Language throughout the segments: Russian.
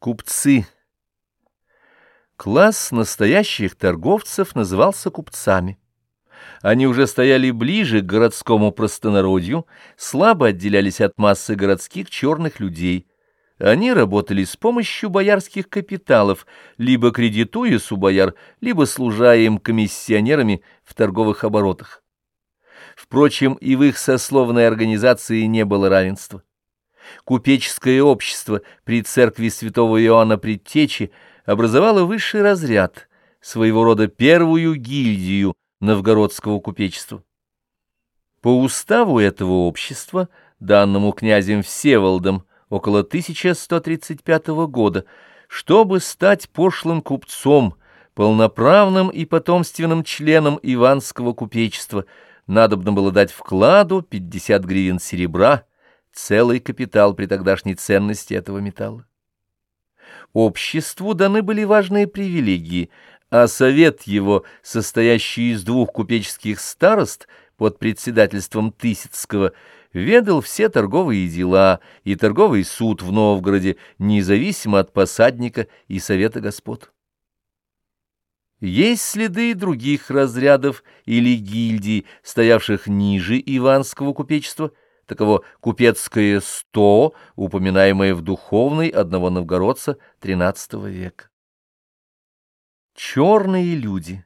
Купцы. Класс настоящих торговцев назывался купцами. Они уже стояли ближе к городскому простонародью, слабо отделялись от массы городских черных людей. Они работали с помощью боярских капиталов, либо кредитуясь у бояр, либо служа им комиссионерами в торговых оборотах. Впрочем, и в их сословной организации не было равенства. Купеческое общество при церкви святого Иоанна Предтечи образовало высший разряд, своего рода первую гильдию новгородского купечества. По уставу этого общества, данному князем Всеволодом около 1135 года, чтобы стать пошлым купцом, полноправным и потомственным членом Иванского купечества, надобно было дать вкладу 50 гривен серебра, целый капитал при тогдашней ценности этого металла. Обществу даны были важные привилегии, а совет его, состоящий из двух купеческих старост под председательством Тысяцкого, ведал все торговые дела и торговый суд в Новгороде, независимо от посадника и совета господ. Есть следы других разрядов или гильдий, стоявших ниже Иванского купечества, таково купецкое сто, упоминаемое в духовной одного новгородца XIII века. Черные люди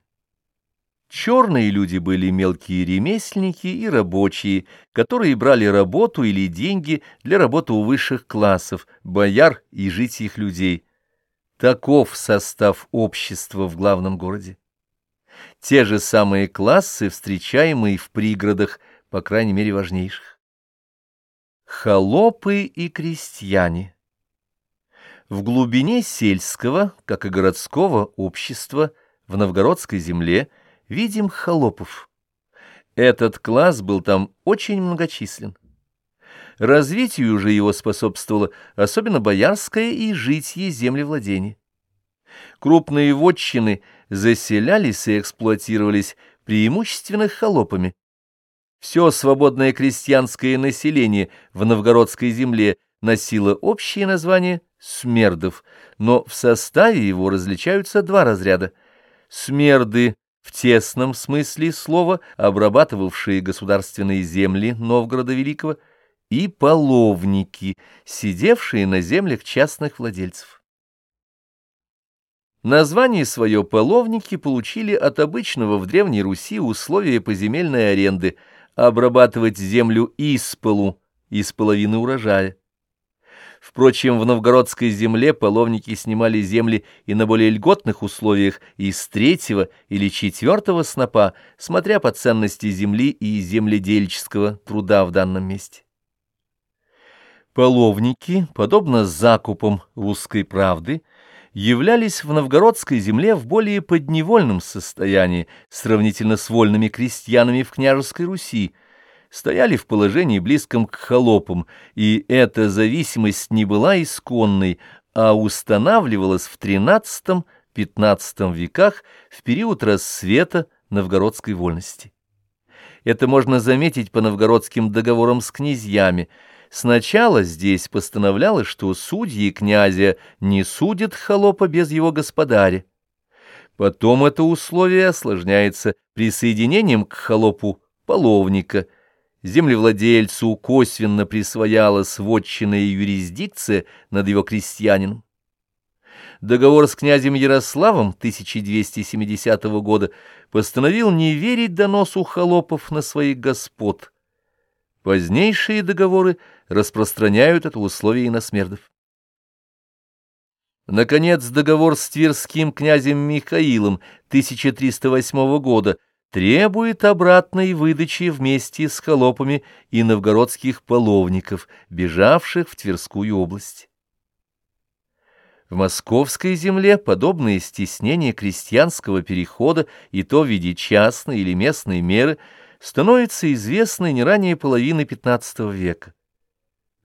Черные люди были мелкие ремесленники и рабочие, которые брали работу или деньги для работы у высших классов, бояр и житих людей. Таков состав общества в главном городе. Те же самые классы, встречаемые в пригородах, по крайней мере важнейших. Холопы и крестьяне В глубине сельского, как и городского общества, в новгородской земле видим холопов. Этот класс был там очень многочислен. Развитию же его способствовало особенно боярское и житье землевладение. Крупные вотчины заселялись и эксплуатировались преимущественно холопами, все свободное крестьянское население в новгородской земле носило общее название смердов, но в составе его различаются два разряда. Смерды в тесном смысле слова, обрабатывавшие государственные земли Новгорода Великого, и половники, сидевшие на землях частных владельцев. Название свое половники получили от обычного в Древней Руси условия поземельной аренды – обрабатывать землю из полу, из половины урожая. Впрочем, в новгородской земле половники снимали земли и на более льготных условиях из третьего или четвертого снопа, смотря по ценности земли и земледельческого труда в данном месте. Половники, подобно закупам русской правды, являлись в новгородской земле в более подневольном состоянии, сравнительно с вольными крестьянами в княжеской Руси, стояли в положении близком к холопам, и эта зависимость не была исконной, а устанавливалась в XIII-XV веках в период рассвета новгородской вольности. Это можно заметить по новгородским договорам с князьями – Сначала здесь постановлялось, что судьи князя не судят холопа без его господаря. Потом это условие осложняется присоединением к холопу половника. Землевладельцу косвенно присвоялась вотчинная юрисдикция над его крестьянином. Договор с князем Ярославом 1270 года постановил не верить доносу холопов на своих господ – Позднейшие договоры распространяют это условие и на смердов. Наконец, договор с тверским князем Михаилом 1308 года требует обратной выдачи вместе с холопами и новгородских половников, бежавших в Тверскую область. В московской земле подобные стеснения крестьянского перехода и то в виде частной или местной меры – становится известной не ранее половины XV века.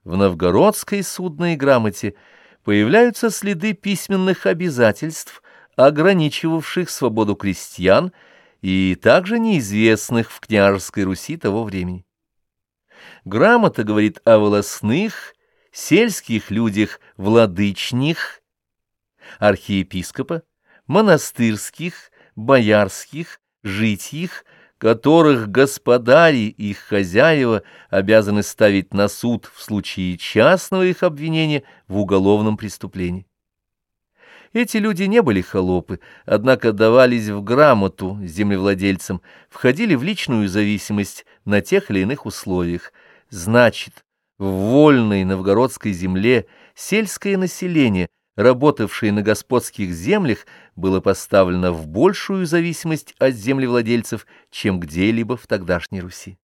В новгородской судной грамоте появляются следы письменных обязательств, ограничивавших свободу крестьян и также неизвестных в княжеской Руси того времени. Грамота говорит о волосных, сельских людях владычних, архиепископа, монастырских, боярских, житьих, которых господари, их хозяева, обязаны ставить на суд в случае частного их обвинения в уголовном преступлении. Эти люди не были холопы, однако давались в грамоту землевладельцам, входили в личную зависимость на тех или иных условиях. Значит, в вольной новгородской земле сельское население, работавшее на господских землях, было поставлено в большую зависимость от землевладельцев, чем где-либо в тогдашней Руси.